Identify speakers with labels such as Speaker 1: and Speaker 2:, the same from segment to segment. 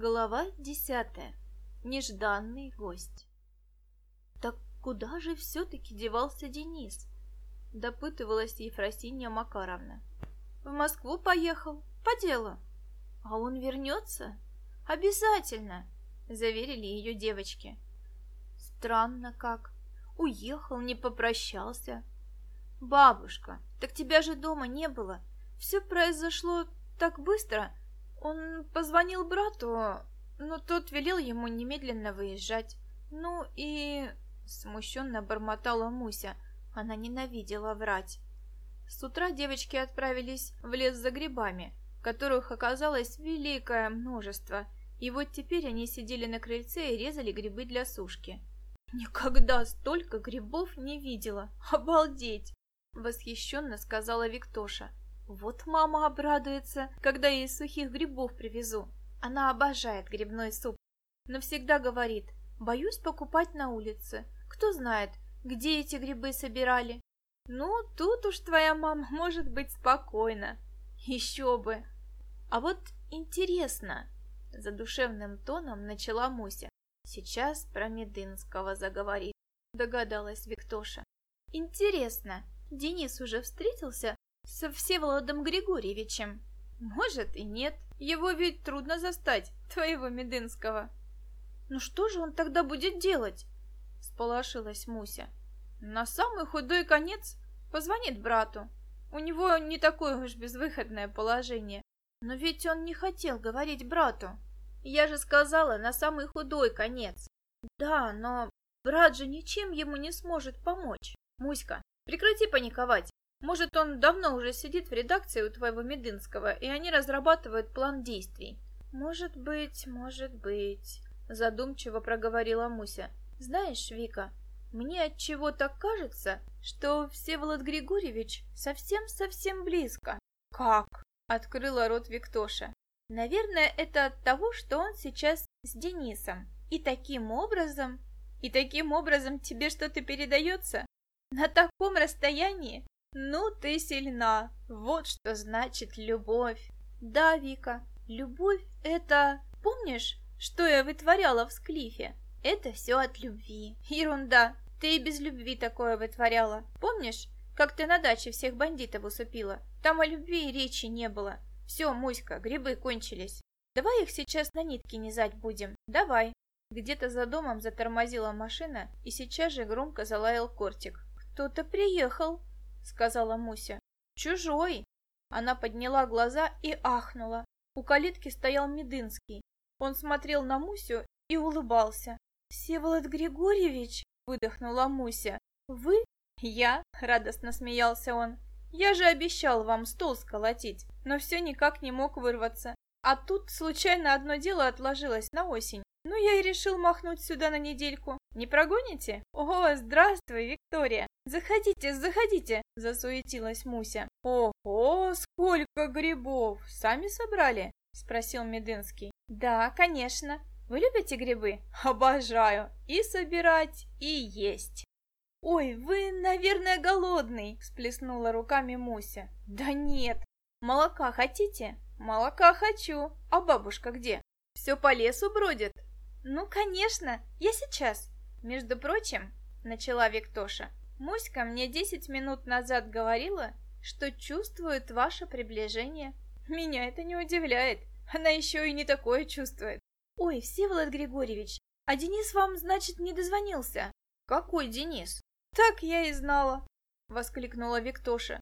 Speaker 1: Глава десятая. Нежданный гость. Так куда же все-таки девался Денис? Допытывалась Ефросинья Макаровна. В Москву поехал, по делу. А он вернется? Обязательно, заверили ее девочки. Странно как. Уехал, не попрощался. Бабушка, так тебя же дома не было. Все произошло так быстро, он позвонил брату, но тот велел ему немедленно выезжать. Ну и... Смущенно бормотала Муся. Она ненавидела врать. С утра девочки отправились в лес за грибами, которых оказалось великое множество, и вот теперь они сидели на крыльце и резали грибы для сушки. «Никогда столько грибов не видела! Обалдеть!» — восхищенно сказала Виктоша. Вот мама обрадуется, когда ей сухих грибов привезу. Она обожает грибной суп, но всегда говорит, боюсь покупать на улице. Кто знает, где эти грибы собирали. Ну, тут уж твоя мама может быть спокойна. Еще бы. А вот интересно, задушевным тоном начала Муся. Сейчас про Медынского заговорит, догадалась Виктоша. Интересно, Денис уже встретился со Всеволодом Григорьевичем. Может и нет, его ведь трудно застать, твоего Медынского. Ну что же он тогда будет делать? Сполошилась Муся. На самый худой конец позвонит брату. У него не такое уж безвыходное положение. Но ведь он не хотел говорить брату. Я же сказала, на самый худой конец. Да, но брат же ничем ему не сможет помочь. Муська, прекрати паниковать. Может, он давно уже сидит в редакции у твоего Медынского, и они разрабатывают план действий. Может быть, может быть, задумчиво проговорила Муся. Знаешь, Вика, мне от чего так кажется, что Всеволод Григорьевич совсем-совсем близко. Как? Открыла рот Виктоша. Наверное, это от того, что он сейчас с Денисом. И таким образом... И таким образом тебе что-то передается? На таком расстоянии? Ну, ты сильна. Вот что значит любовь. Да, Вика, любовь — это... Помнишь, что я вытворяла в склифе? Это все от любви. Ерунда. Ты и без любви такое вытворяла. Помнишь, как ты на даче всех бандитов усыпила? Там о любви и речи не было. Все, Муська, грибы кончились. Давай их сейчас на нитки низать будем. Давай. Где-то за домом затормозила машина, и сейчас же громко залаял кортик. Кто-то приехал сказала Муся. «Чужой!» Она подняла глаза и ахнула. У калитки стоял Медынский. Он смотрел на Мусю и улыбался. «Всеволод Григорьевич!» — выдохнула Муся. «Вы?» «Я?» — радостно смеялся он. «Я же обещал вам стол сколотить, но все никак не мог вырваться. А тут случайно одно дело отложилось на осень. Ну, я и решил махнуть сюда на недельку. Не прогоните? О, здравствуй, Виктория! Заходите, заходите!» – засуетилась Муся. «Ого, сколько грибов! Сами собрали?» – спросил Медынский. «Да, конечно. Вы любите грибы?» «Обожаю! И собирать, и есть!» «Ой, вы, наверное, голодный!» – всплеснула руками Муся. «Да нет! Молока хотите?» «Молока хочу! А бабушка где?» «Все по лесу бродит!» «Ну, конечно! Я сейчас!» «Между прочим, — начала Виктоша, — Муська мне десять минут назад говорила, что чувствует ваше приближение. Меня это не удивляет, она еще и не такое чувствует. Ой, Всеволод Григорьевич, а Денис вам, значит, не дозвонился? Какой Денис? Так я и знала, — воскликнула Виктоша.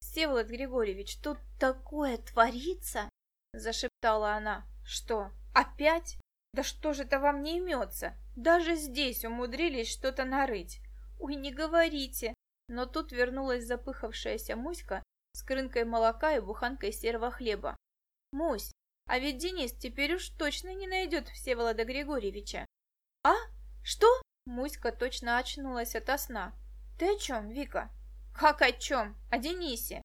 Speaker 1: Всеволод Григорьевич, тут такое творится, — зашептала она. Что, опять? Да что же это вам не имется? Даже здесь умудрились что-то нарыть. Ой, не говорите. Но тут вернулась запыхавшаяся Муська с крынкой молока и буханкой серого хлеба. Мусь, а ведь Денис теперь уж точно не найдет Всеволода Григорьевича. А? Что? Муська точно очнулась ото сна. Ты о чем, Вика? Как о чем? О Денисе.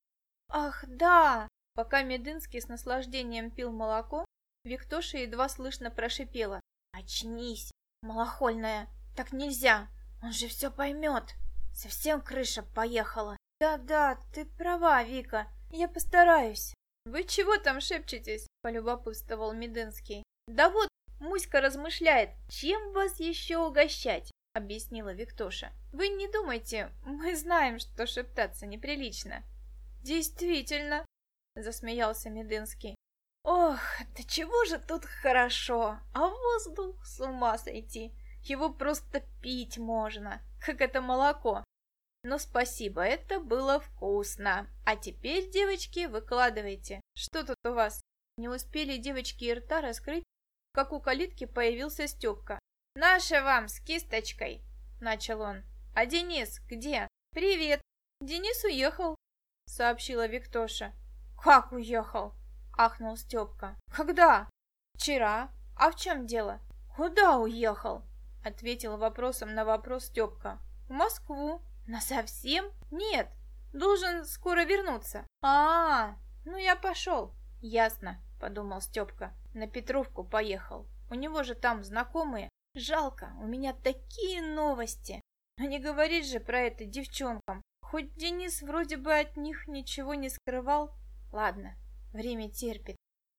Speaker 1: Ах, да! Пока Медынский с наслаждением пил молоко, Виктоша едва слышно прошипела. «Очнись, малохольная! Так нельзя! Он же все поймет! Совсем крыша поехала!» «Да-да, ты права, Вика, я постараюсь!» «Вы чего там шепчетесь?» – полюбопытствовал Медынский. Да вот, Муська размышляет, чем вас еще угощать, объяснила Виктоша. Вы не думайте, мы знаем, что шептаться неприлично. Действительно, засмеялся Медынский. Ох, да чего же тут хорошо, а воздух с ума сойти. Его просто пить можно, как это молоко. Ну, спасибо, это было вкусно. А теперь, девочки, выкладывайте. Что тут у вас? Не успели девочки и рта раскрыть, как у калитки появился Степка. «Наша вам с кисточкой!» – начал он. «А Денис где?» «Привет!» «Денис уехал», – сообщила Виктоша. «Как уехал?» – ахнул Степка. «Когда?» «Вчера. А в чем дело?» «Куда уехал?» – ответил вопросом на вопрос Степка. «В Москву». «Насовсем?» «Нет, должен скоро вернуться». «А, -а ну я пошел». «Ясно», – подумал Степка. «На Петровку поехал. У него же там знакомые. Жалко, у меня такие новости. Но не говорить же про это девчонкам. Хоть Денис вроде бы от них ничего не скрывал. Ладно, время терпит.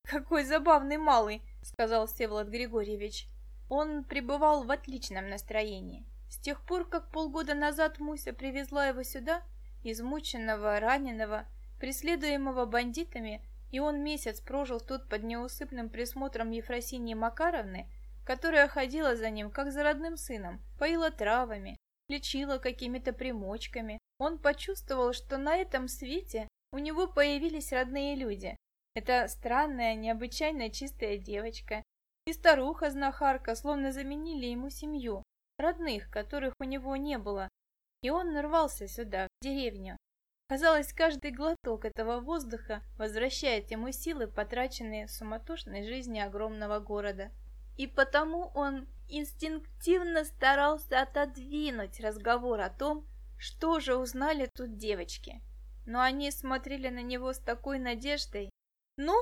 Speaker 1: Какой забавный малый, сказал Всеволод Григорьевич. Он пребывал в отличном настроении. С тех пор, как полгода назад Муся привезла его сюда, измученного, раненого, преследуемого бандитами, и он месяц прожил тут под неусыпным присмотром Ефросиньи Макаровны, которая ходила за ним, как за родным сыном, поила травами, лечила какими-то примочками. Он почувствовал, что на этом свете у него появились родные люди. Это странная, необычайно чистая девочка. И старуха-знахарка словно заменили ему семью, родных, которых у него не было. И он нарвался сюда, в деревню. Казалось, каждый глоток этого воздуха возвращает ему силы, потраченные в суматошной жизни огромного города. И потому он инстинктивно старался отодвинуть разговор о том, что же узнали тут девочки. Но они смотрели на него с такой надеждой. «Ну,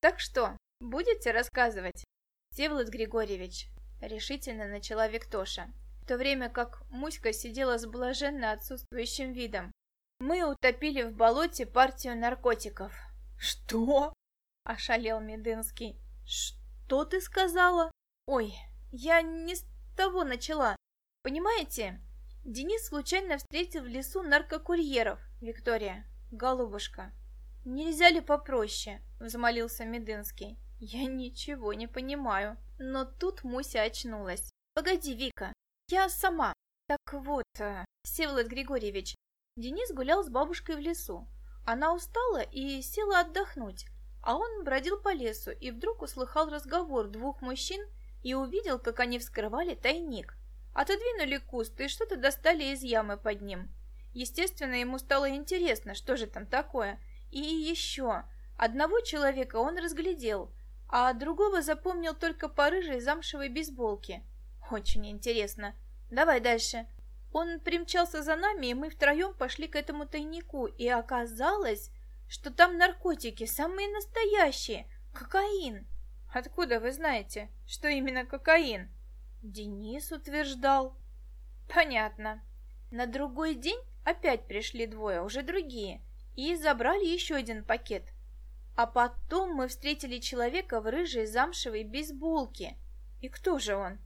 Speaker 1: так что, будете рассказывать?» «Всеволод Григорьевич», — решительно начала Виктоша, в то время как Муська сидела с блаженно отсутствующим видом. Мы утопили в болоте партию наркотиков. Что? Ошалел Медынский. Что ты сказала? Ой, я не с того начала. Понимаете, Денис случайно встретил в лесу наркокурьеров. Виктория, голубушка, нельзя ли попроще? Взмолился Медынский. Я ничего не понимаю. Но тут Муся очнулась. Погоди, Вика, я сама. Так вот, э, Всеволод Григорьевич, Денис гулял с бабушкой в лесу. Она устала и села отдохнуть, а он бродил по лесу и вдруг услыхал разговор двух мужчин и увидел, как они вскрывали тайник. Отодвинули куст и что-то достали из ямы под ним. Естественно, ему стало интересно, что же там такое. И еще, одного человека он разглядел, а другого запомнил только по рыжей замшевой бейсболке. Очень интересно. Давай дальше. Он примчался за нами, и мы втроем пошли к этому тайнику, и оказалось, что там наркотики, самые настоящие, кокаин. Откуда вы знаете, что именно кокаин? Денис утверждал. Понятно. На другой день опять пришли двое, уже другие, и забрали еще один пакет. А потом мы встретили человека в рыжей замшевой бейсболке. И кто же он?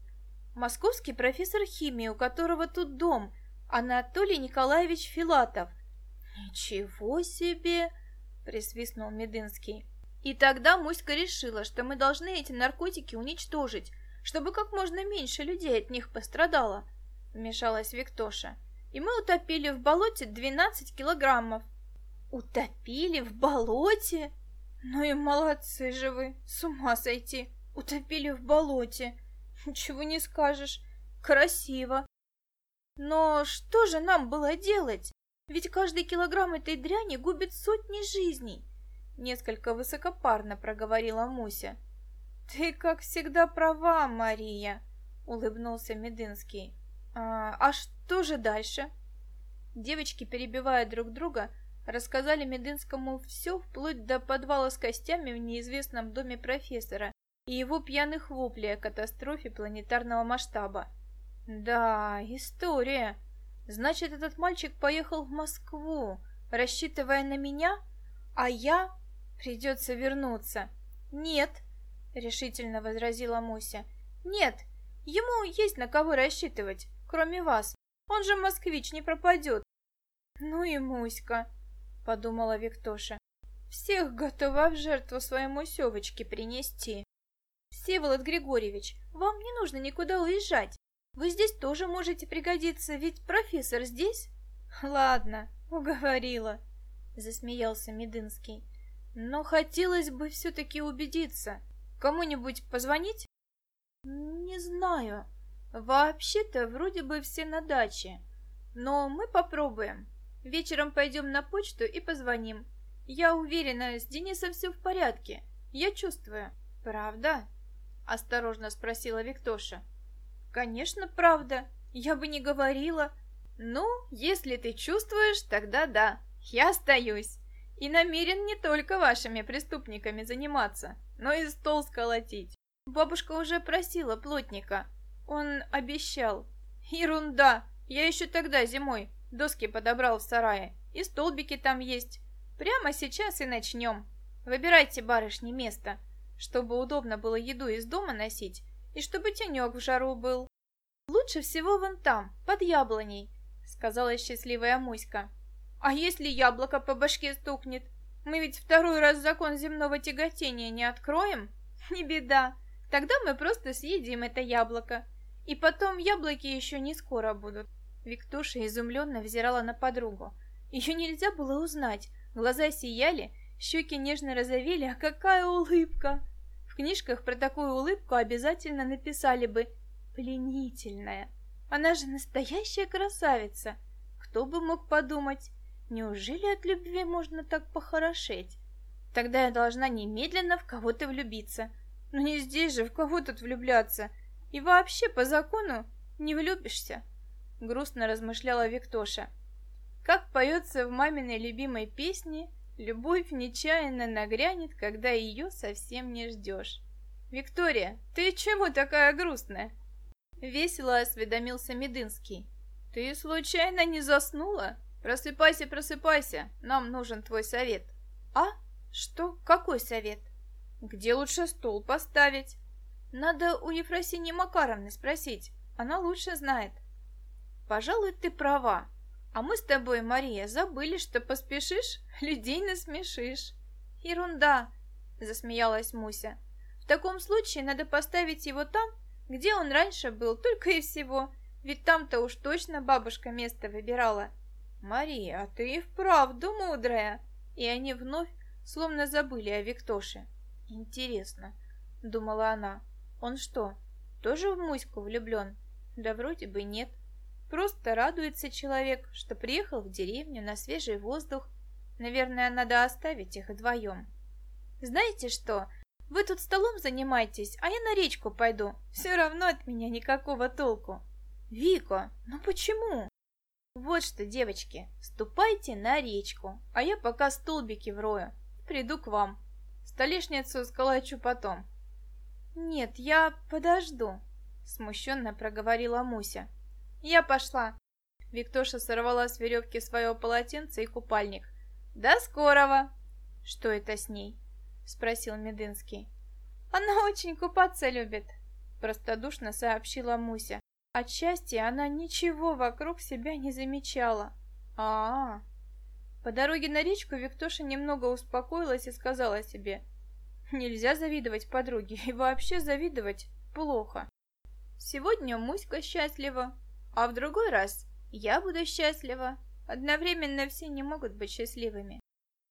Speaker 1: Московский профессор химии, у которого тут дом, Анатолий Николаевич Филатов. Ничего себе, присвистнул Медынский. И тогда Муська решила, что мы должны эти наркотики уничтожить, чтобы как можно меньше людей от них пострадало, вмешалась Виктоша. И мы утопили в болоте 12 килограммов. Утопили в болоте? Ну и молодцы же вы, с ума сойти. Утопили в болоте. Ничего не скажешь. Красиво. Но что же нам было делать? Ведь каждый килограмм этой дряни губит сотни жизней. Несколько высокопарно проговорила Муся. Ты, как всегда, права, Мария, улыбнулся Медынский. А, а что же дальше? Девочки, перебивая друг друга, рассказали Медынскому все вплоть до подвала с костями в неизвестном доме профессора и его пьяных воплей о катастрофе планетарного масштаба. Да, история. Значит, этот мальчик поехал в Москву, рассчитывая на меня, а я... Придется вернуться. Нет, решительно возразила Муся. Нет, ему есть на кого рассчитывать, кроме вас. Он же москвич, не пропадет. Ну и Муська, подумала Виктоша. Всех готова в жертву своему Севочке принести. Всеволод Григорьевич, вам не нужно никуда уезжать. Вы здесь тоже можете пригодиться, ведь профессор здесь. Ладно, уговорила, засмеялся Медынский. Но хотелось бы все-таки убедиться. Кому-нибудь позвонить? Не знаю. Вообще-то вроде бы все на даче. Но мы попробуем. Вечером пойдем на почту и позвоним. Я уверена, с Денисом все в порядке. Я чувствую. Правда? Осторожно спросила Виктоша. Конечно, правда. Я бы не говорила. Ну, если ты чувствуешь, тогда да. Я остаюсь. И намерен не только вашими преступниками заниматься, но и стол сколотить. Бабушка уже просила плотника. Он обещал. Ерунда. Я еще тогда зимой доски подобрал в сарае. И столбики там есть. Прямо сейчас и начнем. Выбирайте, барышни, место, чтобы удобно было еду из дома носить и чтобы тенек в жару был. Лучше всего вон там, под яблоней, сказала счастливая Муська. А если яблоко по башке стукнет? Мы ведь второй раз закон земного тяготения не откроем? Не беда, тогда мы просто съедим это яблоко. И потом яблоки еще не скоро будут. Виктуша изумленно взирала на подругу. Ее нельзя было узнать, Глаза сияли, щеки нежно розовели, а какая улыбка! В книжках про такую улыбку обязательно написали бы «пленительная». Она же настоящая красавица. Кто бы мог подумать, неужели от любви можно так похорошеть? Тогда я должна немедленно в кого-то влюбиться. Но не здесь же, в кого тут влюбляться? И вообще, по закону, не влюбишься. Грустно размышляла Виктоша. Как поется в маминой любимой песне, любовь нечаянно нагрянет, когда ее совсем не ждешь. «Виктория, ты чего такая грустная?» Весело осведомился Медынский. «Ты случайно не заснула? Просыпайся, просыпайся, нам нужен твой совет». «А? Что? Какой совет?» «Где лучше стол поставить?» «Надо у Ефросиньи Макаровны спросить, она лучше знает». «Пожалуй, ты права», а мы с тобой, Мария, забыли, что поспешишь, людей насмешишь. Ерунда, засмеялась Муся. В таком случае надо поставить его там, где он раньше был, только и всего. Ведь там-то уж точно бабушка место выбирала. Мария, а ты и вправду мудрая. И они вновь словно забыли о Виктоше. Интересно, думала она, он что, тоже в Муську влюблен? Да вроде бы нет. Просто радуется человек, что приехал в деревню на свежий воздух. Наверное, надо оставить их вдвоем. Знаете что, вы тут столом занимаетесь, а я на речку пойду. Все равно от меня никакого толку. Вика, ну почему? Вот что, девочки, ступайте на речку, а я пока столбики врою. Приду к вам. Столешницу сколочу потом. Нет, я подожду, смущенно проговорила Муся. «Я пошла!» Виктоша сорвала с веревки свое полотенце и купальник. «До скорого!» «Что это с ней?» Спросил Медынский. «Она очень купаться любит!» Простодушно сообщила Муся. От счастья она ничего вокруг себя не замечала. а а, -а. По дороге на речку Виктоша немного успокоилась и сказала себе, «Нельзя завидовать подруге, и вообще завидовать плохо. Сегодня Муська счастлива, а в другой раз я буду счастлива. Одновременно все не могут быть счастливыми.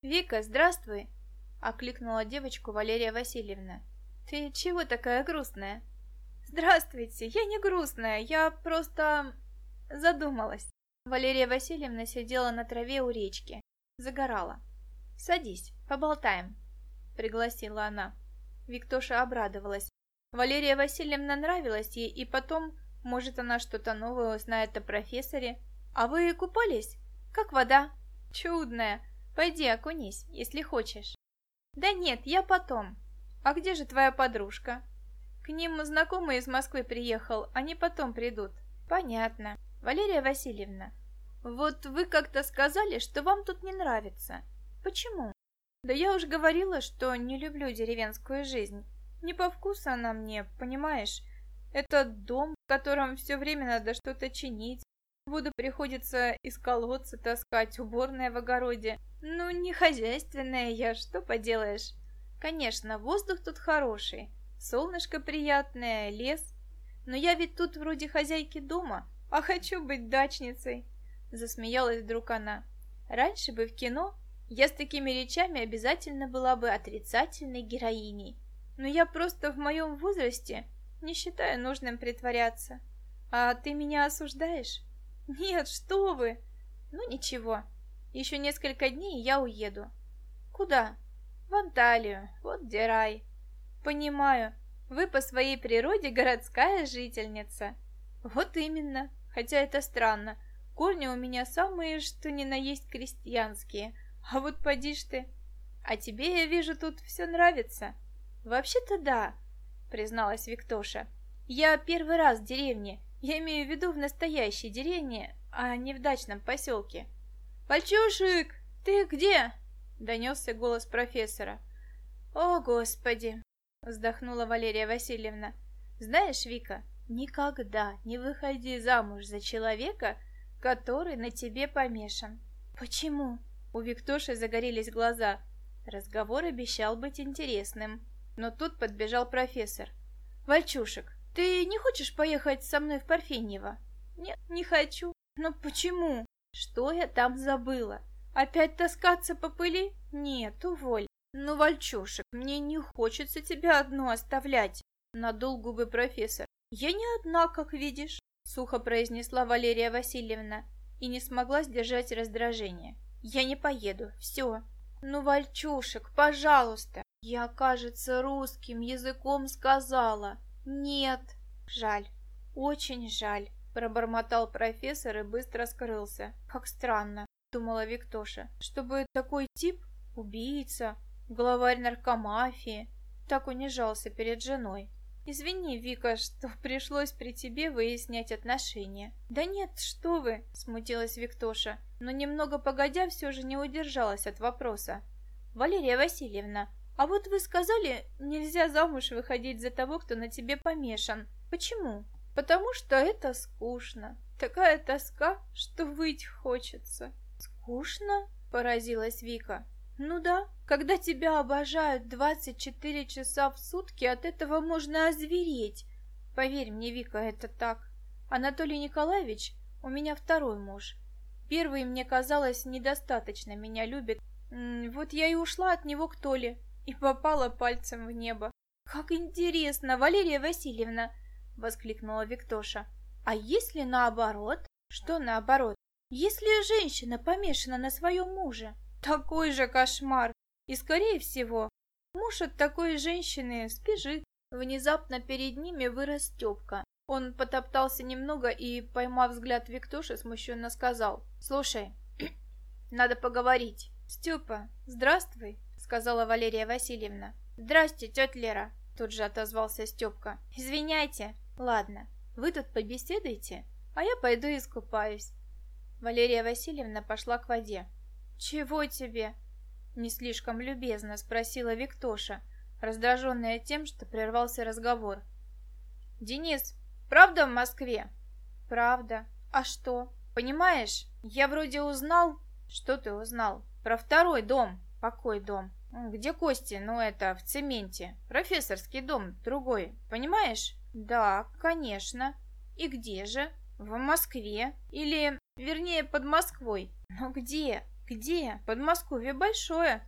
Speaker 1: «Вика, здравствуй!» — окликнула девочку Валерия Васильевна. «Ты чего такая грустная?» «Здравствуйте, я не грустная, я просто... задумалась». Валерия Васильевна сидела на траве у речки, загорала. «Садись, поболтаем», — пригласила она. Виктоша обрадовалась. Валерия Васильевна нравилась ей, и потом может, она что-то новое узнает о профессоре. А вы купались? Как вода? Чудная. Пойди окунись, если хочешь. Да нет, я потом. А где же твоя подружка? К ним знакомый из Москвы приехал, они потом придут. Понятно. Валерия Васильевна, вот вы как-то сказали, что вам тут не нравится. Почему? Да я уж говорила, что не люблю деревенскую жизнь. Не по вкусу она мне, понимаешь? Это дом, в котором все время надо что-то чинить. Буду приходится из колодца таскать уборное в огороде. Ну, не хозяйственная я, что поделаешь. Конечно, воздух тут хороший, солнышко приятное, лес. Но я ведь тут вроде хозяйки дома, а хочу быть дачницей. Засмеялась вдруг она. Раньше бы в кино я с такими речами обязательно была бы отрицательной героиней. Но я просто в моем возрасте не считаю нужным притворяться. А ты меня осуждаешь? Нет, что вы? Ну ничего, еще несколько дней я уеду. Куда? В Анталию, вот где рай. Понимаю, вы по своей природе городская жительница. Вот именно, хотя это странно. Корни у меня самые, что ни на есть крестьянские. А вот поди ж ты. А тебе, я вижу, тут все нравится. Вообще-то да, призналась Виктоша. Я первый раз в деревне. Я имею в виду в настоящей деревне, а не в дачном поселке. «Пальчушик, ты где?» — донесся голос профессора. «О, Господи!» — вздохнула Валерия Васильевна. «Знаешь, Вика, никогда не выходи замуж за человека, который на тебе помешан». «Почему?» — у Виктоши загорелись глаза. Разговор обещал быть интересным. Но тут подбежал профессор. «Вальчушек, ты не хочешь поехать со мной в Парфеньево?» «Нет, не хочу». «Но почему?» «Что я там забыла? Опять таскаться по пыли? Нет, уволь». «Ну, Вальчушек, мне не хочется тебя одну оставлять», — надул губы профессор. «Я не одна, как видишь», — сухо произнесла Валерия Васильевна и не смогла сдержать раздражение. «Я не поеду, все». «Ну, Вальчушек, пожалуйста, я, кажется, русским языком сказала. Нет. Жаль. Очень жаль. Пробормотал профессор и быстро скрылся. Как странно, думала Виктоша. Чтобы такой тип, убийца, главарь наркомафии, так унижался перед женой. «Извини, Вика, что пришлось при тебе выяснять отношения». «Да нет, что вы!» – смутилась Виктоша, но немного погодя все же не удержалась от вопроса. «Валерия Васильевна, а вот вы сказали, нельзя замуж выходить за того, кто на тебе помешан. Почему? Потому что это скучно. Такая тоска, что выть хочется. Скучно? Поразилась Вика. Ну да, когда тебя обожают 24 часа в сутки, от этого можно озвереть. Поверь мне, Вика, это так. Анатолий Николаевич у меня второй муж. Первый, мне казалось, недостаточно меня любит. Вот я и ушла от него к Толе и попала пальцем в небо. «Как интересно, Валерия Васильевна!» — воскликнула Виктоша. «А если наоборот?» «Что наоборот?» «Если женщина помешана на своем муже?» «Такой же кошмар! И, скорее всего, муж от такой женщины сбежит». Внезапно перед ними вырос Степка. Он потоптался немного и, поймав взгляд Виктоши, смущенно сказал. «Слушай, надо поговорить». «Степа, здравствуй!» сказала Валерия Васильевна. «Здрасте, тетя Лера!» Тут же отозвался Степка. «Извиняйте. Ладно, вы тут побеседуйте, а я пойду искупаюсь». Валерия Васильевна пошла к воде. «Чего тебе?» Не слишком любезно спросила Виктоша, раздраженная тем, что прервался разговор. «Денис, правда в Москве?» «Правда. А что? Понимаешь, я вроде узнал...» «Что ты узнал?» «Про второй дом». «Какой дом?» «Где Кости? Ну, это, в цементе. Профессорский дом, другой. Понимаешь?» «Да, конечно. И где же? В Москве. Или, вернее, под Москвой. Но где? Где? Подмосковье большое».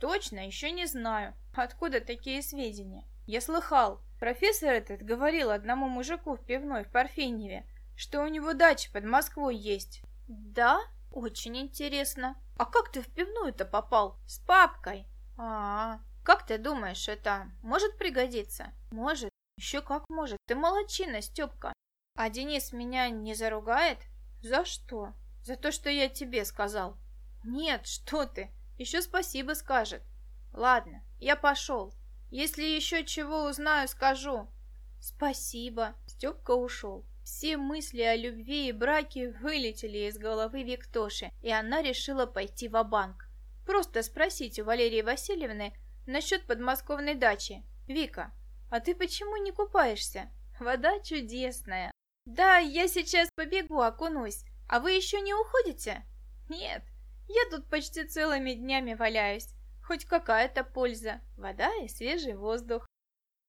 Speaker 1: «Точно, еще не знаю. Откуда такие сведения?» «Я слыхал. Профессор этот говорил одному мужику в пивной в Парфеньеве, что у него дача под Москвой есть». «Да? Очень интересно. А как ты в пивную-то попал? С папкой?» А, как ты думаешь, это может пригодиться? Может. Еще как может. Ты молодчина, Степка. А Денис меня не заругает? За что? За то, что я тебе сказал. Нет, что ты. Еще спасибо скажет. Ладно, я пошел. Если еще чего узнаю, скажу. Спасибо. Степка ушел. Все мысли о любви и браке вылетели из головы Виктоши, и она решила пойти в банк Просто спросите у Валерии Васильевны насчет подмосковной дачи. Вика, а ты почему не купаешься? Вода чудесная. Да, я сейчас побегу, окунусь. А вы еще не уходите? Нет, я тут почти целыми днями валяюсь. Хоть какая-то польза. Вода и свежий воздух.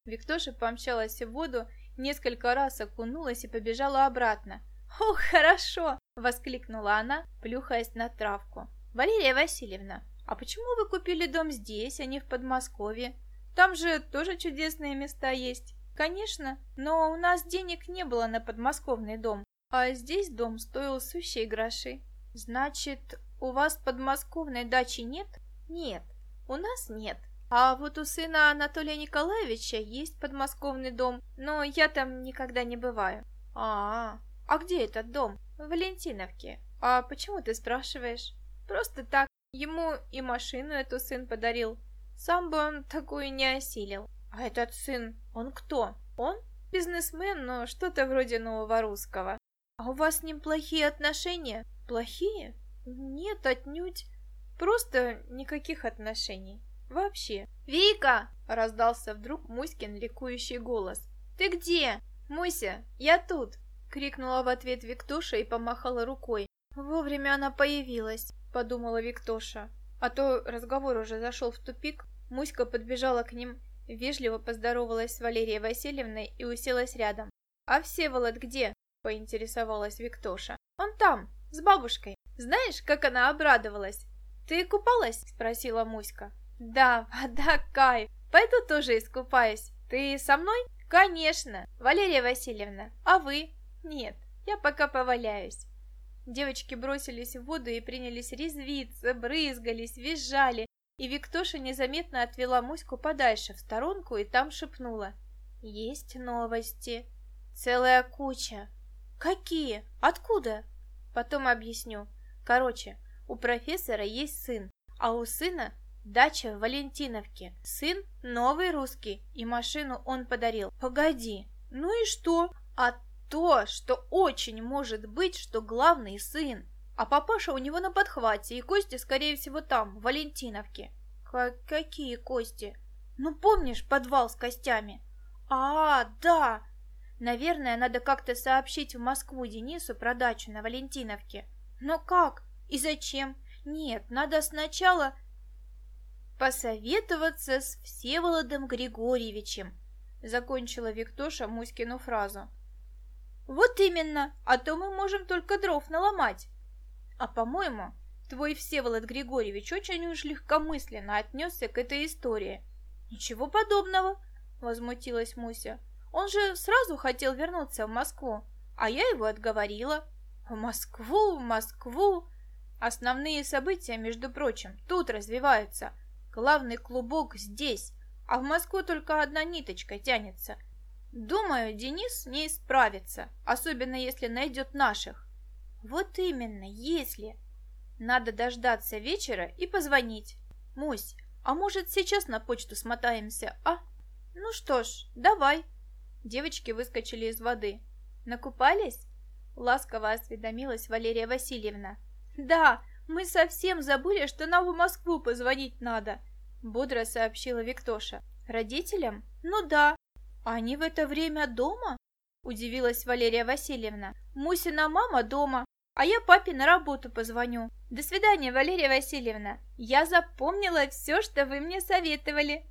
Speaker 1: Виктоша помчалась в воду, несколько раз окунулась и побежала обратно. «Ох, хорошо!» – воскликнула она, плюхаясь на травку. «Валерия Васильевна, а почему вы купили дом здесь, а не в Подмосковье? Там же тоже чудесные места есть». «Конечно, но у нас денег не было на подмосковный дом, а здесь дом стоил сущие гроши». «Значит, у вас подмосковной дачи нет?» «Нет, у нас нет. А вот у сына Анатолия Николаевича есть подмосковный дом, но я там никогда не бываю». «А, -а, где этот дом?» «В Валентиновке. А почему ты спрашиваешь?» «Просто так. Ему и машину эту сын подарил. Сам бы он такую не осилил. А этот сын, он кто? Он бизнесмен, но что-то вроде нового русского. А у вас с ним плохие отношения? Плохие? Нет, отнюдь. Просто никаких отношений. Вообще. «Вика!» – раздался вдруг Муськин ликующий голос. «Ты где?» «Муся, я тут!» – крикнула в ответ Виктоша и помахала рукой. «Вовремя она появилась», – подумала Виктоша. А то разговор уже зашел в тупик. Муська подбежала к ним Вежливо поздоровалась с Валерией Васильевной и уселась рядом. «А Всеволод где?» – поинтересовалась Виктоша. «Он там, с бабушкой. Знаешь, как она обрадовалась?» «Ты купалась?» – спросила Муська. «Да, вода кайф. Пойду тоже искупаюсь. Ты со мной?» «Конечно. Валерия Васильевна. А вы?» «Нет, я пока поваляюсь». Девочки бросились в воду и принялись резвиться, брызгались, визжали, и Виктоша незаметно отвела Муську подальше, в сторонку, и там шепнула. «Есть новости. Целая куча. Какие? Откуда?» «Потом объясню. Короче, у профессора есть сын, а у сына дача в Валентиновке. Сын новый русский, и машину он подарил. Погоди, ну и что? А то, что очень может быть, что главный сын. А папаша у него на подхвате, и кости, скорее всего, там, в Валентиновке. К какие кости? Ну, помнишь подвал с костями? А, да! Наверное, надо как-то сообщить в Москву Денису про дачу на Валентиновке. Но как? И зачем? Нет, надо сначала посоветоваться с Всеволодом Григорьевичем, закончила Виктоша Муськину фразу. Вот именно, а то мы можем только дров наломать. А по-моему, твой Всеволод Григорьевич очень уж легкомысленно отнесся к этой истории. Ничего подобного, возмутилась Муся. Он же сразу хотел вернуться в Москву, а я его отговорила. В Москву, в Москву. Основные события, между прочим, тут развиваются. Главный клубок здесь, а в Москву только одна ниточка тянется. Думаю, Денис с ней справится, особенно если найдет наших. Вот именно, если. Надо дождаться вечера и позвонить. Мусь, а может сейчас на почту смотаемся, а? Ну что ж, давай. Девочки выскочили из воды. Накупались? Ласково осведомилась Валерия Васильевна. Да, мы совсем забыли, что нам в Москву позвонить надо, бодро сообщила Виктоша. Родителям? Ну да. Они в это время дома? Удивилась Валерия Васильевна. Мусина мама дома, а я папе на работу позвоню. До свидания, Валерия Васильевна. Я запомнила все, что вы мне советовали.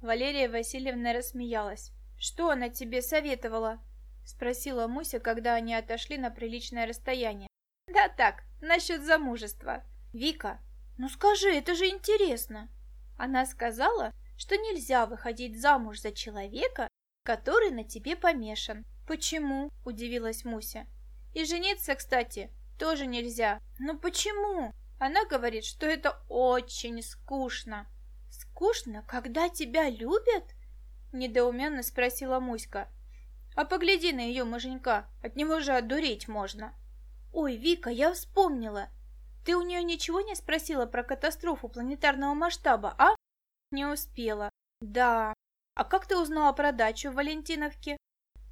Speaker 1: Валерия Васильевна рассмеялась. Что она тебе советовала? Спросила Муся, когда они отошли на приличное расстояние. Да так, насчет замужества. Вика, ну скажи, это же интересно. Она сказала, что нельзя выходить замуж за человека, который на тебе помешан. Почему? Удивилась Муся. И жениться, кстати, тоже нельзя. Но почему? Она говорит, что это очень скучно. Скучно, когда тебя любят? Недоуменно спросила Муська. А погляди на ее муженька, от него же одуреть можно. Ой, Вика, я вспомнила. Ты у нее ничего не спросила про катастрофу планетарного масштаба, а? Не успела. Да. А как ты узнала про дачу в Валентиновке?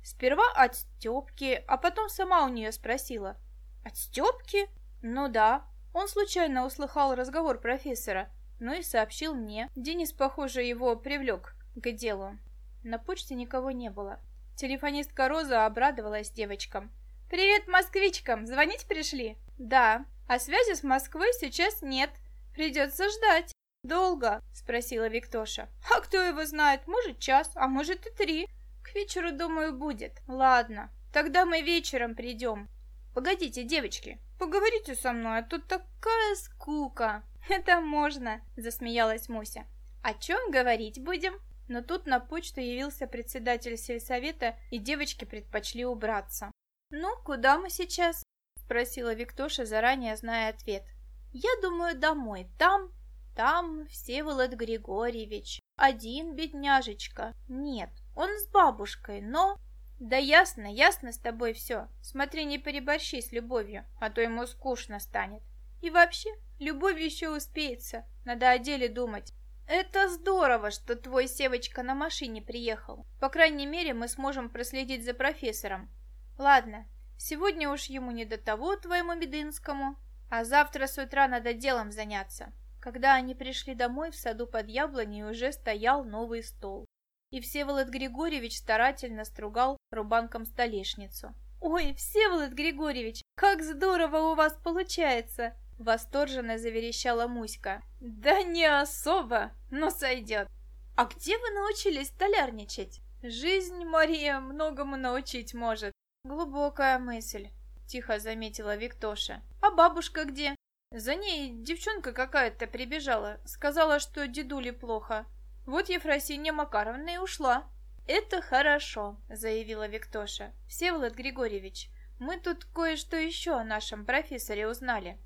Speaker 1: Сперва от Степки, а потом сама у нее спросила. От Степки? Ну да. Он случайно услыхал разговор профессора, ну и сообщил мне. Денис, похоже, его привлек к делу. На почте никого не было. Телефонистка Роза обрадовалась девочкам. «Привет москвичкам! Звонить пришли?» «Да. А связи с Москвой сейчас нет. Придется ждать». «Долго?» – спросила Виктоша. «А кто его знает? Может, час, а может и три. К вечеру, думаю, будет. Ладно, тогда мы вечером придем. Погодите, девочки, поговорите со мной, а тут такая скука». «Это можно», – засмеялась Муся. «О чем говорить будем?» Но тут на почту явился председатель сельсовета, и девочки предпочли убраться. «Ну, куда мы сейчас?» – спросила Виктоша, заранее зная ответ. «Я думаю, домой. Там...» «Там Всеволод Григорьевич. Один бедняжечка. Нет, он с бабушкой, но...» «Да ясно, ясно с тобой все. Смотри, не переборщи с любовью, а то ему скучно станет. И вообще, любовь еще успеется. Надо о деле думать. Это здорово, что твой Севочка на машине приехал. По крайней мере, мы сможем проследить за профессором. Ладно, сегодня уж ему не до того, твоему Медынскому, а завтра с утра надо делом заняться. Когда они пришли домой, в саду под яблоней уже стоял новый стол. И Всеволод Григорьевич старательно стругал рубанком столешницу. «Ой, Всеволод Григорьевич, как здорово у вас получается!» Восторженно заверещала Муська. «Да не особо, но сойдет. А где вы научились столярничать? Жизнь, Мария, многому научить может». «Глубокая мысль», — тихо заметила Виктоша. «А бабушка где?» «За ней девчонка какая-то прибежала, сказала, что дедуле плохо. Вот Ефросинья Макаровна и ушла». «Это хорошо», — заявила Виктоша. «Всеволод Григорьевич, мы тут кое-что еще о нашем профессоре узнали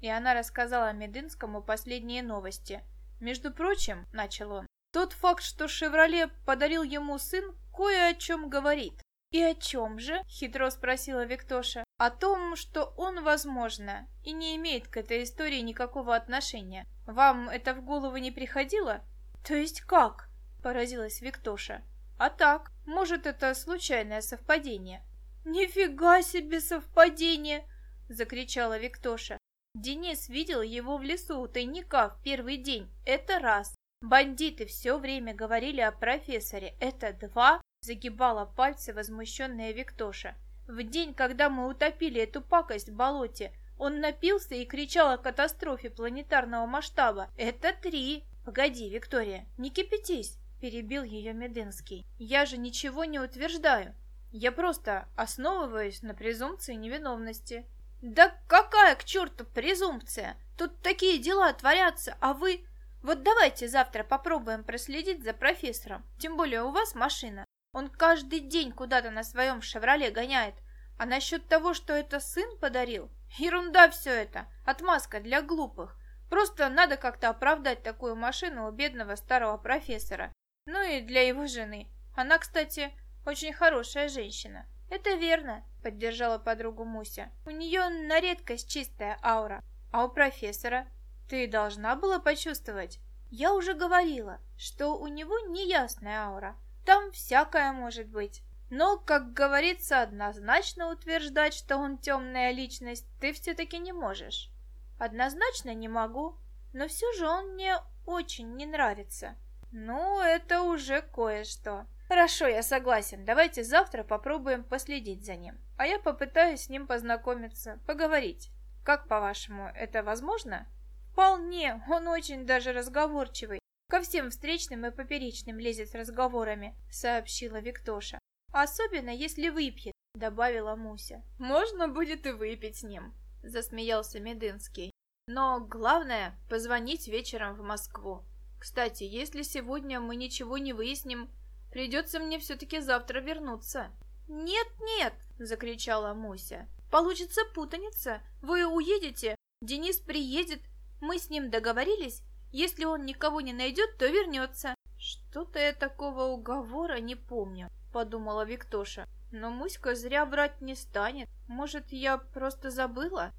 Speaker 1: и она рассказала Мединскому последние новости. «Между прочим», — начал он, — «тот факт, что «Шевроле» подарил ему сын, кое о чем говорит». «И о чем же?» — хитро спросила Виктоша. «О том, что он, возможно, и не имеет к этой истории никакого отношения. Вам это в голову не приходило?» «То есть как?» — поразилась Виктоша. «А так, может, это случайное совпадение». «Нифига себе совпадение!» — закричала Виктоша. Денис видел его в лесу у тайника в первый день. Это раз. Бандиты все время говорили о профессоре. Это два. Загибала пальцы возмущенная Виктоша. В день, когда мы утопили эту пакость в болоте, он напился и кричал о катастрофе планетарного масштаба. Это три. Погоди, Виктория, не кипятись, перебил ее Мединский. Я же ничего не утверждаю. Я просто основываюсь на презумпции невиновности. «Да какая к черту презумпция? Тут такие дела творятся, а вы...» «Вот давайте завтра попробуем проследить за профессором, тем более у вас машина. Он каждый день куда-то на своем «Шевроле» гоняет. А насчет того, что это сын подарил? Ерунда все это, отмазка для глупых. Просто надо как-то оправдать такую машину у бедного старого профессора. Ну и для его жены. Она, кстати, очень хорошая женщина. «Это верно», — поддержала подругу Муся. «У нее на редкость чистая аура. А у профессора? Ты должна была почувствовать. Я уже говорила, что у него неясная аура. Там всякое может быть. Но, как говорится, однозначно утверждать, что он темная личность, ты все-таки не можешь. Однозначно не могу, но все же он мне очень не нравится. Ну, это уже кое-что. Хорошо, я согласен. Давайте завтра попробуем последить за ним. А я попытаюсь с ним познакомиться, поговорить. Как, по-вашему, это возможно? Вполне, он очень даже разговорчивый. Ко всем встречным и поперечным лезет с разговорами, сообщила Виктоша. Особенно, если выпьет, добавила Муся. Можно будет и выпить с ним, засмеялся Медынский. Но главное позвонить вечером в Москву. Кстати, если сегодня мы ничего не выясним, Придется мне все-таки завтра вернуться. «Нет-нет!» – закричала Муся. «Получится путаница. Вы уедете, Денис приедет. Мы с ним договорились. Если он никого не найдет, то вернется». «Что-то я такого уговора не помню», – подумала Виктоша. «Но Муська зря врать не станет. Может, я просто забыла?»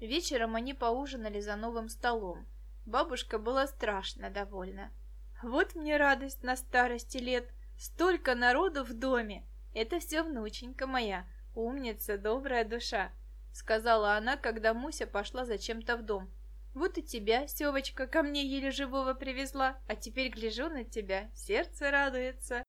Speaker 1: Вечером они поужинали за новым столом. Бабушка была страшно довольна. «Вот мне радость на старости лет!» Столько народу в доме! Это все внученька моя, умница, добрая душа!» Сказала она, когда Муся пошла зачем-то в дом. «Вот и тебя, Севочка, ко мне еле живого привезла, а теперь гляжу на тебя, сердце радуется!»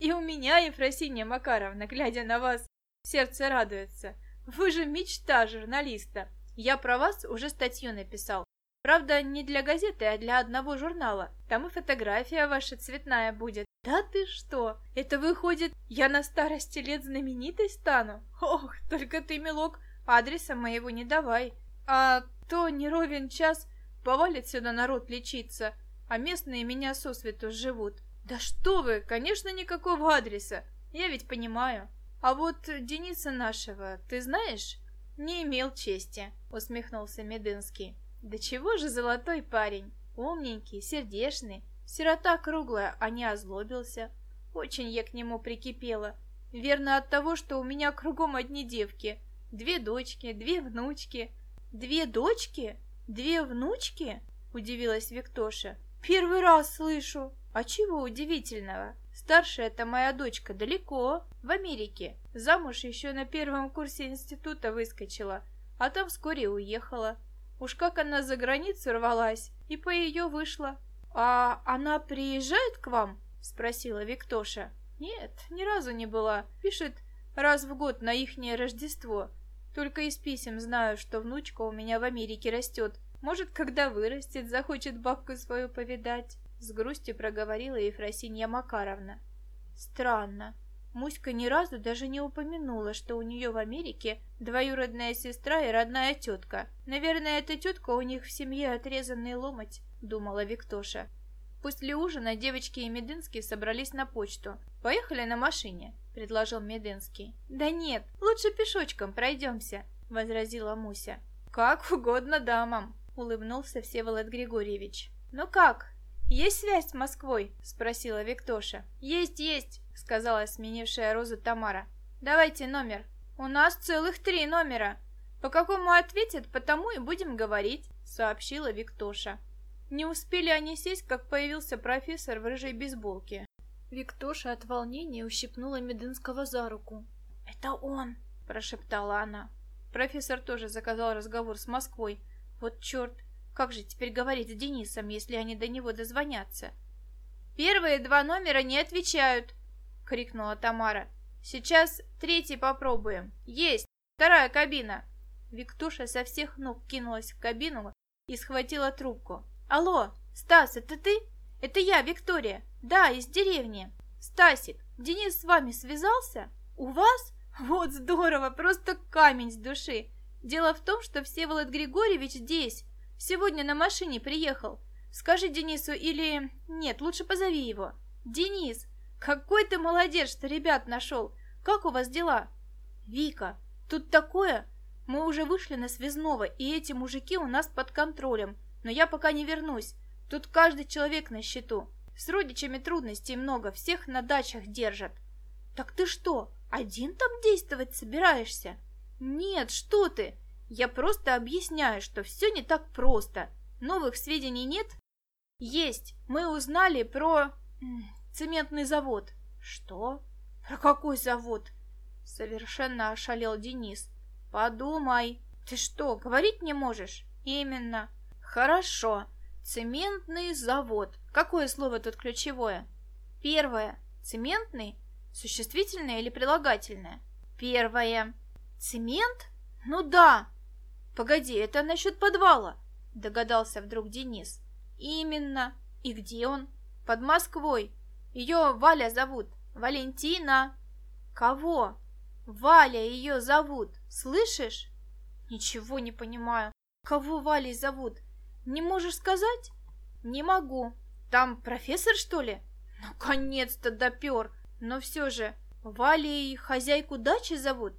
Speaker 1: И у меня, Ефросинья Макаровна, глядя на вас, сердце радуется. Вы же мечта журналиста. Я про вас уже статью написал. Правда, не для газеты, а для одного журнала. Там и фотография ваша цветная будет. Да ты что? Это выходит, я на старости лет знаменитой стану? Ох, только ты, милок, адреса моего не давай. А то не ровен час повалит сюда народ лечиться, а местные меня сосвету живут. Да что вы, конечно, никакого адреса. Я ведь понимаю. А вот Дениса нашего, ты знаешь? Не имел чести, усмехнулся Медынский. Да чего же золотой парень? Умненький, сердечный, сирота круглая, а не озлобился. Очень я к нему прикипела. Верно от того, что у меня кругом одни девки. Две дочки, две внучки. Две дочки? Две внучки? Удивилась Виктоша. Первый раз слышу. А чего удивительного? Старшая-то моя дочка далеко, в Америке. Замуж еще на первом курсе института выскочила, а там вскоре уехала. Уж как она за границу рвалась, и по ее вышла. «А она приезжает к вам?» — спросила Виктоша. «Нет, ни разу не была. Пишет раз в год на ихнее Рождество. Только из писем знаю, что внучка у меня в Америке растет. Может, когда вырастет, захочет бабку свою повидать». С грустью проговорила Ефросинья Макаровна. «Странно. Муська ни разу даже не упомянула, что у нее в Америке двоюродная сестра и родная тетка. Наверное, эта тетка у них в семье отрезанный ломоть, думала Виктоша. После ужина девочки и Мединский собрались на почту. «Поехали на машине», — предложил Мединский. «Да нет, лучше пешочком пройдемся», — возразила Муся. «Как угодно дамам», — улыбнулся Всеволод Григорьевич. «Ну как, есть связь с Москвой?» — спросила Виктоша. «Есть, есть», — сказала сменившая Розу Тамара. «Давайте номер». «У нас целых три номера». «По какому ответят, по тому и будем говорить», — сообщила Виктоша. Не успели они сесть, как появился профессор в рыжей бейсболке. Виктоша от волнения ущипнула Медынского за руку. «Это он!» – прошептала она. Профессор тоже заказал разговор с Москвой. Вот черт, как же теперь говорить с Денисом, если они до него дозвонятся? «Первые два номера не отвечают!» — крикнула Тамара. «Сейчас третий попробуем. Есть! Вторая кабина!» Виктуша со всех ног кинулась в кабину и схватила трубку. «Алло, Стас, это ты? Это я, Виктория. Да, из деревни. Стасик, Денис с вами связался? У вас? Вот здорово, просто камень с души. Дело в том, что Всеволод Григорьевич здесь, Сегодня на машине приехал. Скажи Денису или... Нет, лучше позови его. Денис, какой ты молодец, что ребят нашел. Как у вас дела? Вика, тут такое... Мы уже вышли на связного, и эти мужики у нас под контролем. Но я пока не вернусь. Тут каждый человек на счету. С родичами трудностей много, всех на дачах держат. Так ты что, один там действовать собираешься? Нет, что ты? Я просто объясняю, что все не так просто. Новых сведений нет? Есть. Мы узнали про... цементный завод. Что? Про какой завод? Совершенно ошалел Денис. Подумай. Ты что, говорить не можешь? Именно. Хорошо. Цементный завод. Какое слово тут ключевое? Первое. Цементный? Существительное или прилагательное? Первое. Цемент? Ну да, «Погоди, это насчет подвала», — догадался вдруг Денис. «Именно. И где он?» «Под Москвой. Ее Валя зовут. Валентина». «Кого?» «Валя ее зовут. Слышишь?» «Ничего не понимаю. Кого Валей зовут? Не можешь сказать?» «Не могу. Там профессор, что ли?» «Наконец-то допер. Но все же, Валей хозяйку дачи зовут?»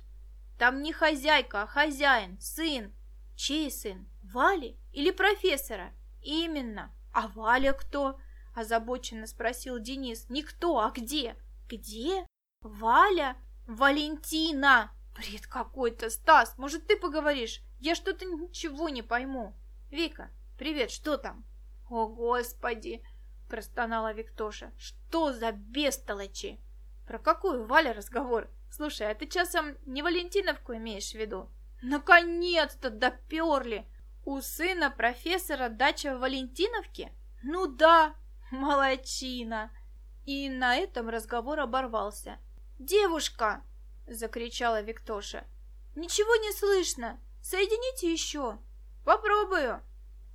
Speaker 1: «Там не хозяйка, а хозяин, сын. Чей сын? Вали или профессора? Именно. А Валя кто? Озабоченно спросил Денис. Никто, а где? Где? Валя? Валентина! Бред какой-то, Стас, может, ты поговоришь? Я что-то ничего не пойму. Вика, привет, что там? О, Господи! Простонала Виктоша. Что за бестолочи? Про какую Валя разговор? Слушай, а ты часом не Валентиновку имеешь в виду? Наконец-то доперли! У сына профессора дача в Валентиновке? Ну да, молочина. И на этом разговор оборвался. «Девушка!» — закричала Виктоша. «Ничего не слышно! Соедините еще!» «Попробую!»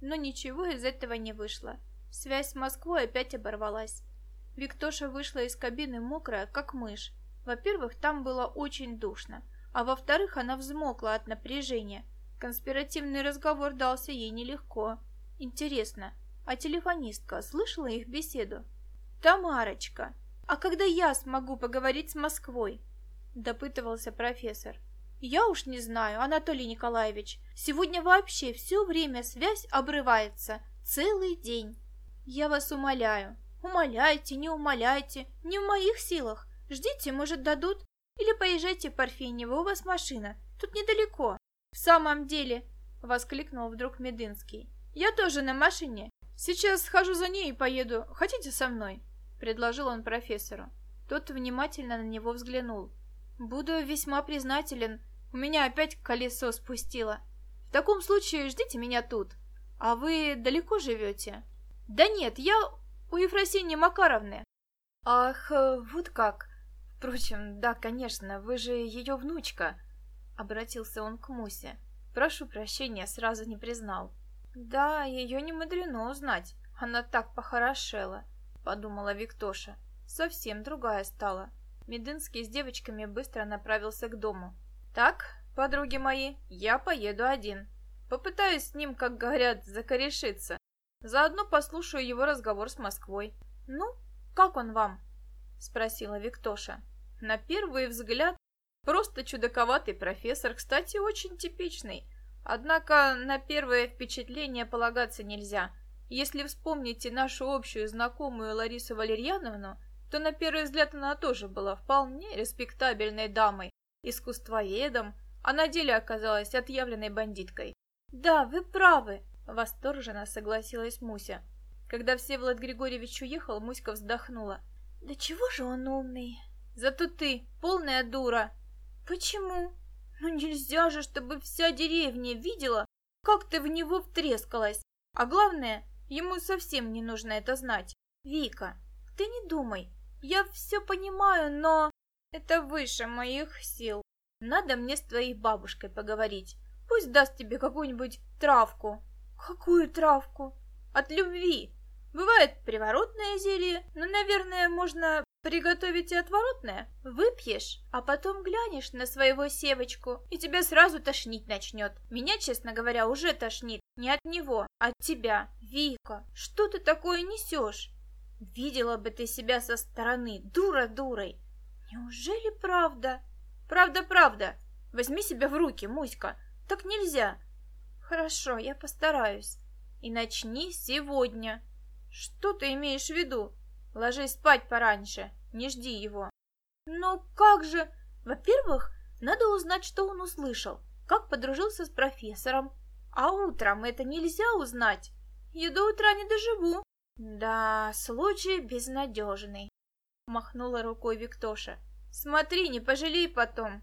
Speaker 1: Но ничего из этого не вышло. Связь с Москвой опять оборвалась. Виктоша вышла из кабины мокрая, как мышь. Во-первых, там было очень душно, а во-вторых, она взмокла от напряжения. Конспиративный разговор дался ей нелегко. Интересно, а телефонистка слышала их беседу? «Тамарочка, а когда я смогу поговорить с Москвой?» – допытывался профессор. «Я уж не знаю, Анатолий Николаевич. Сегодня вообще все время связь обрывается. Целый день. Я вас умоляю. Умоляйте, не умоляйте. Не в моих силах. Ждите, может, дадут. Или поезжайте в Парфенево, у вас машина. Тут недалеко». «В самом деле!» – воскликнул вдруг Медынский. «Я тоже на машине. Сейчас схожу за ней и поеду. Хотите со мной?» предложил он профессору. Тот внимательно на него взглянул. «Буду весьма признателен. У меня опять колесо спустило. В таком случае ждите меня тут. А вы далеко живете?» «Да нет, я у Ефросиньи Макаровны». «Ах, вот как. Впрочем, да, конечно, вы же ее внучка», — обратился он к Мусе. «Прошу прощения, сразу не признал». «Да, ее не мудрено узнать. Она так похорошела» подумала Виктоша. Совсем другая стала. Медынский с девочками быстро направился к дому. Так, подруги мои, я поеду один. Попытаюсь с ним, как говорят, закорешиться. Заодно послушаю его разговор с Москвой. Ну, как он вам? Спросила Виктоша. На первый взгляд, просто чудаковатый профессор, кстати, очень типичный. Однако на первое впечатление полагаться нельзя – если вспомните нашу общую знакомую Ларису Валерьяновну, то на первый взгляд она тоже была вполне респектабельной дамой, искусствоведом, а на деле оказалась отъявленной бандиткой. «Да, вы правы!» – восторженно согласилась Муся. Когда Всеволод Григорьевич уехал, Муська вздохнула. «Да чего же он умный?» «Зато ты полная дура!» «Почему?» «Ну нельзя же, чтобы вся деревня видела, как ты в него втрескалась. А главное, Ему совсем не нужно это знать. Вика, ты не думай. Я все понимаю, но... Это выше моих сил. Надо мне с твоей бабушкой поговорить. Пусть даст тебе какую-нибудь травку. Какую травку? От любви. Бывает приворотное зелье, но, наверное, можно приготовить и отворотное. Выпьешь, а потом глянешь на своего севочку, и тебя сразу тошнить начнет. Меня, честно говоря, уже тошнит. Не от него, а от тебя. Вика, что ты такое несешь? Видела бы ты себя со стороны, дура дурой. Неужели правда? Правда, правда. Возьми себя в руки, Муська. Так нельзя. Хорошо, я постараюсь. И начни сегодня. Что ты имеешь в виду? Ложись спать пораньше, не жди его. Но как же? Во-первых, надо узнать, что он услышал, как подружился с профессором, а утром это нельзя узнать. Я до утра не доживу. Да, случай безнадежный. Махнула рукой Виктоша. Смотри, не пожалей потом.